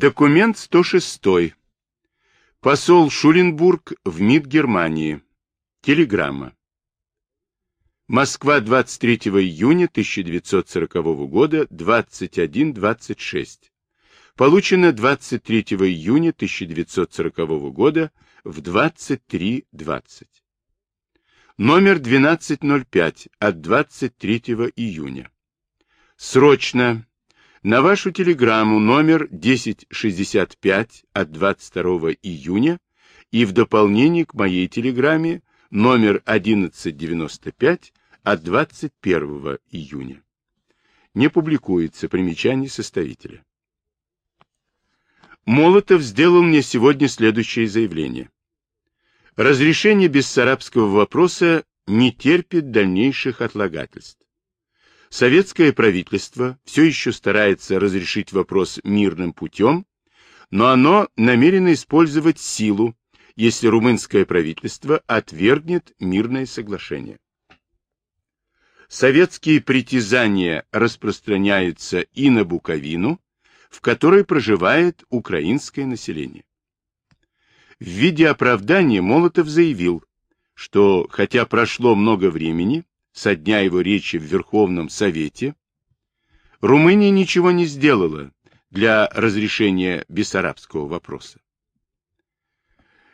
Документ 106. Посол Шуленбург в МИД Германии. Телеграмма. Москва, 23 июня 1940 года, 21.26. Получено 23 июня 1940 года в 23.20. Номер 1205 от 23 июня. Срочно на вашу телеграмму номер 1065 от 22 июня и в дополнение к моей телеграмме номер 1195 от 21 июня. Не публикуется примечание составителя. Молотов сделал мне сегодня следующее заявление. Разрешение бессарабского вопроса не терпит дальнейших отлагательств. Советское правительство все еще старается разрешить вопрос мирным путем, но оно намерено использовать силу, если румынское правительство отвергнет мирное соглашение. Советские притязания распространяются и на Буковину, в которой проживает украинское население. В виде оправдания Молотов заявил, что хотя прошло много времени, со дня его речи в Верховном Совете, Румыния ничего не сделала для разрешения бессарабского вопроса.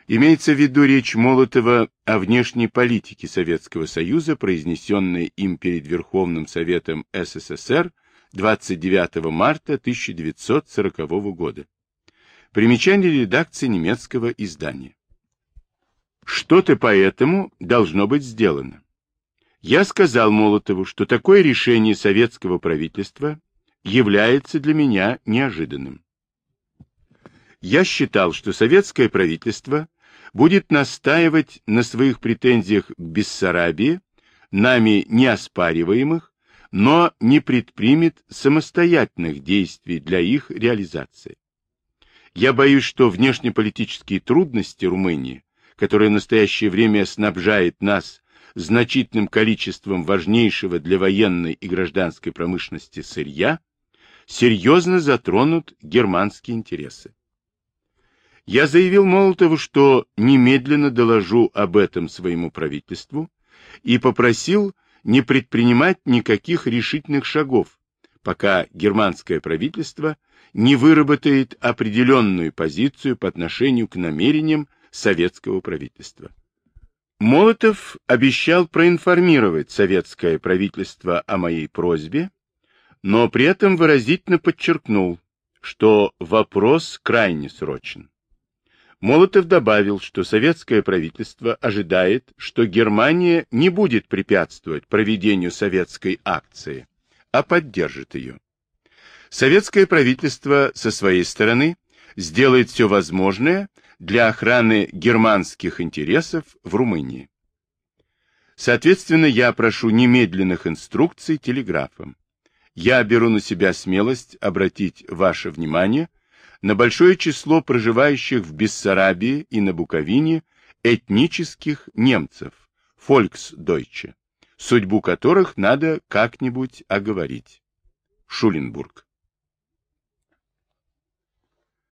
Имеется в виду речь Молотова о внешней политике Советского Союза, произнесенная им перед Верховным Советом СССР 29 марта 1940 года. Примечание редакции немецкого издания. Что-то поэтому должно быть сделано. Я сказал Молотову, что такое решение советского правительства является для меня неожиданным. Я считал, что советское правительство будет настаивать на своих претензиях к Бессарабии, нами неоспариваемых, но не предпримет самостоятельных действий для их реализации. Я боюсь, что внешнеполитические трудности Румынии, которые в настоящее время снабжает нас значительным количеством важнейшего для военной и гражданской промышленности сырья, серьезно затронут германские интересы. Я заявил Молотову, что немедленно доложу об этом своему правительству и попросил не предпринимать никаких решительных шагов, пока германское правительство не выработает определенную позицию по отношению к намерениям советского правительства. Молотов обещал проинформировать советское правительство о моей просьбе, но при этом выразительно подчеркнул, что вопрос крайне срочен. Молотов добавил, что советское правительство ожидает, что Германия не будет препятствовать проведению советской акции, а поддержит ее. Советское правительство со своей стороны сделает все возможное для охраны германских интересов в Румынии. Соответственно, я прошу немедленных инструкций телеграфом. Я беру на себя смелость обратить ваше внимание на большое число проживающих в Бессарабии и на Буковине этнических немцев, фольксдойче, судьбу которых надо как-нибудь оговорить. Шуленбург